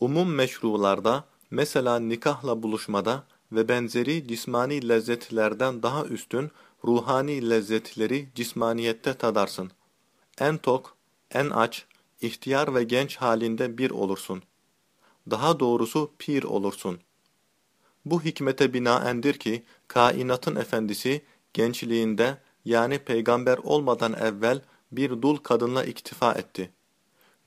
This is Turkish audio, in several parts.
Umum meşrularda, mesela nikahla buluşmada ve benzeri cismani lezzetlerden daha üstün ruhani lezzetleri cismaniyette tadarsın. En tok, en aç, ihtiyar ve genç halinde bir olursun. Daha doğrusu pir olursun. Bu hikmete binaendir ki, kainatın efendisi gençliğinde yani peygamber olmadan evvel bir dul kadınla iktifa etti.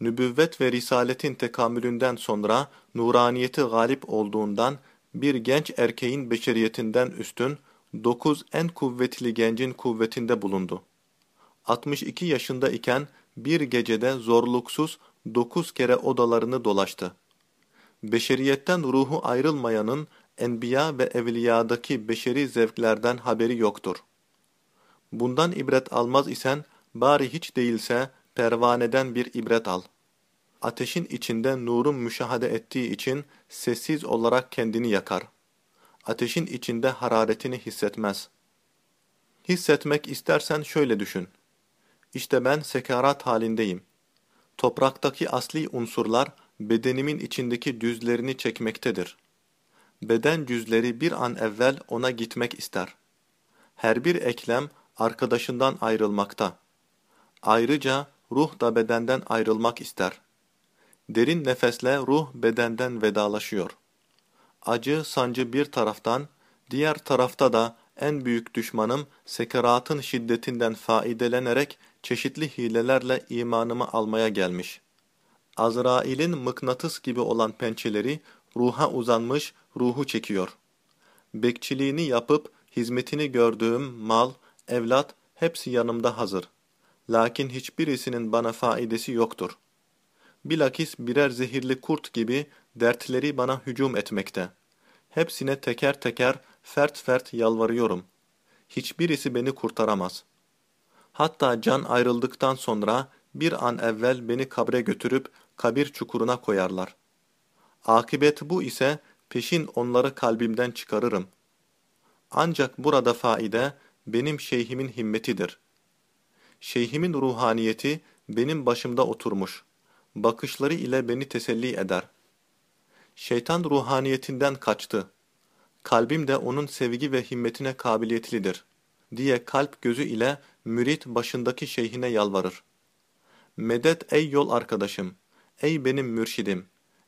Nübüvvet ve risaletin tekamülünden sonra nuraniyeti galip olduğundan bir genç erkeğin beşeriyetinden üstün, dokuz en kuvvetli gencin kuvvetinde bulundu. 62 yaşında iken bir gecede zorluksuz dokuz kere odalarını dolaştı. Beşeriyetten ruhu ayrılmayanın enbiya ve evliyadaki beşeri zevklerden haberi yoktur. Bundan ibret almaz isen bari hiç değilse pervaneden bir ibret al. Ateşin içinde nurun müşahede ettiği için sessiz olarak kendini yakar. Ateşin içinde hararetini hissetmez. Hissetmek istersen şöyle düşün. İşte ben sekarat halindeyim. Topraktaki asli unsurlar bedenimin içindeki düzlerini çekmektedir. Beden cüzleri bir an evvel ona gitmek ister. Her bir eklem arkadaşından ayrılmakta. Ayrıca ruh da bedenden ayrılmak ister. Derin nefesle ruh bedenden vedalaşıyor. Acı, sancı bir taraftan, diğer tarafta da en büyük düşmanım sekeratın şiddetinden faidelenerek çeşitli hilelerle imanımı almaya gelmiş. Azrail'in mıknatıs gibi olan pençeleri ruha uzanmış, ruhu çekiyor. Bekçiliğini yapıp hizmetini gördüğüm mal, evlat hepsi yanımda hazır. Lakin hiçbirisinin bana faidesi yoktur. Bilakis birer zehirli kurt gibi dertleri bana hücum etmekte. Hepsine teker teker, fert fert yalvarıyorum. Hiçbirisi beni kurtaramaz. Hatta can ayrıldıktan sonra bir an evvel beni kabre götürüp kabir çukuruna koyarlar. Akibet bu ise peşin onları kalbimden çıkarırım. Ancak burada faide benim şeyhimin himmetidir. Şeyhimin ruhaniyeti benim başımda oturmuş. Bakışları ile beni teselli eder. Şeytan ruhaniyetinden kaçtı. Kalbim de onun sevgi ve himmetine kabiliyetlidir diye kalp gözü ile mürit başındaki şeyhine yalvarır. Medet ey yol arkadaşım, ey benim mürşidim,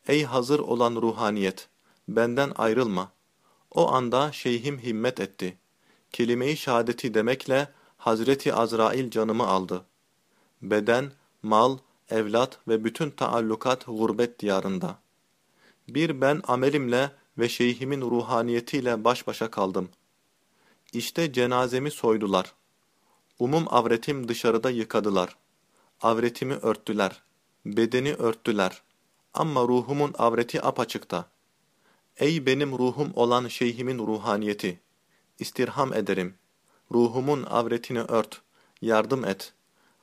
ey hazır olan ruhaniyet, benden ayrılma. O anda şeyhim himmet etti. Kelime-i şehadeti demekle Hazreti Azrail canımı aldı. Beden, mal, evlat ve bütün taallukat gurbet diyarında. Bir ben amelimle ve şeyhimin ruhaniyetiyle baş başa kaldım. İşte cenazemi soydular. Umum avretim dışarıda yıkadılar. Avretimi örttüler. Bedeni örttüler. Ama ruhumun avreti apaçıkta. Ey benim ruhum olan şeyhimin ruhaniyeti! İstirham ederim. Ruhumun avretini ört, yardım et.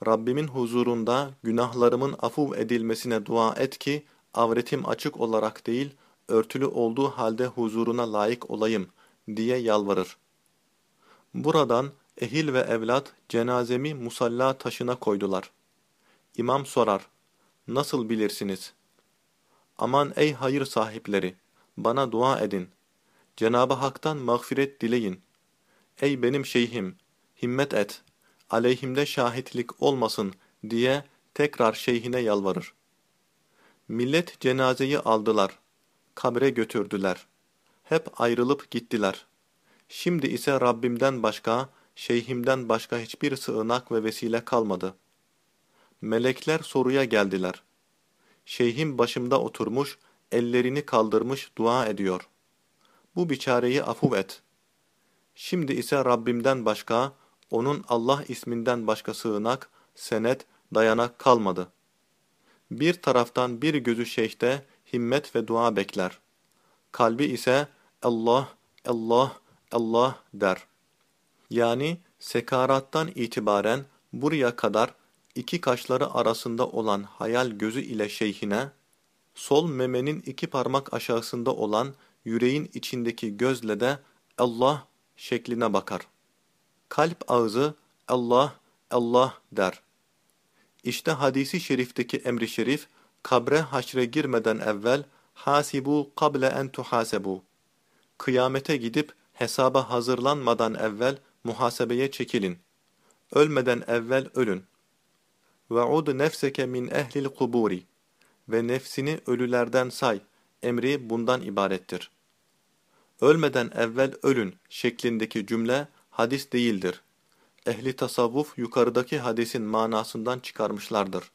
Rabbimin huzurunda günahlarımın afuv edilmesine dua et ki, avretim açık olarak değil, örtülü olduğu halde huzuruna layık olayım, diye yalvarır. Buradan ehil ve evlat cenazemi musalla taşına koydular. İmam sorar, nasıl bilirsiniz? Aman ey hayır sahipleri! Bana dua edin. Cenab-ı Hak'tan mağfiret dileyin. Ey benim şeyhim, himmet et, aleyhimde şahitlik olmasın diye tekrar şeyhine yalvarır. Millet cenazeyi aldılar, kabre götürdüler. Hep ayrılıp gittiler. Şimdi ise Rabbimden başka, şeyhimden başka hiçbir sığınak ve vesile kalmadı. Melekler soruya geldiler. Şeyhim başımda oturmuş, ellerini kaldırmış dua ediyor. Bu biçareyi afuv et. Şimdi ise Rabbimden başka, onun Allah isminden başka sığınak, senet, dayanak kalmadı. Bir taraftan bir gözü şeyhte himmet ve dua bekler. Kalbi ise Allah, Allah, Allah der. Yani sekarattan itibaren buraya kadar iki kaşları arasında olan hayal gözü ile şeyhine, sol memenin iki parmak aşağısında olan yüreğin içindeki gözle de Allah şekline bakar. Kalp ağzı Allah, Allah der. İşte hadisi şerifteki emri şerif, kabre haşre girmeden evvel Hasibu kable en tuhasebu. Kıyamete gidip hesaba hazırlanmadan evvel muhasebeye çekilin. Ölmeden evvel ölün. Ve ud nefseke min ehlil kuburi. Ve nefsini ölülerden say. Emri bundan ibarettir. Ölmeden evvel ölün şeklindeki cümle hadis değildir. Ehli tasavvuf yukarıdaki hadisin manasından çıkarmışlardır.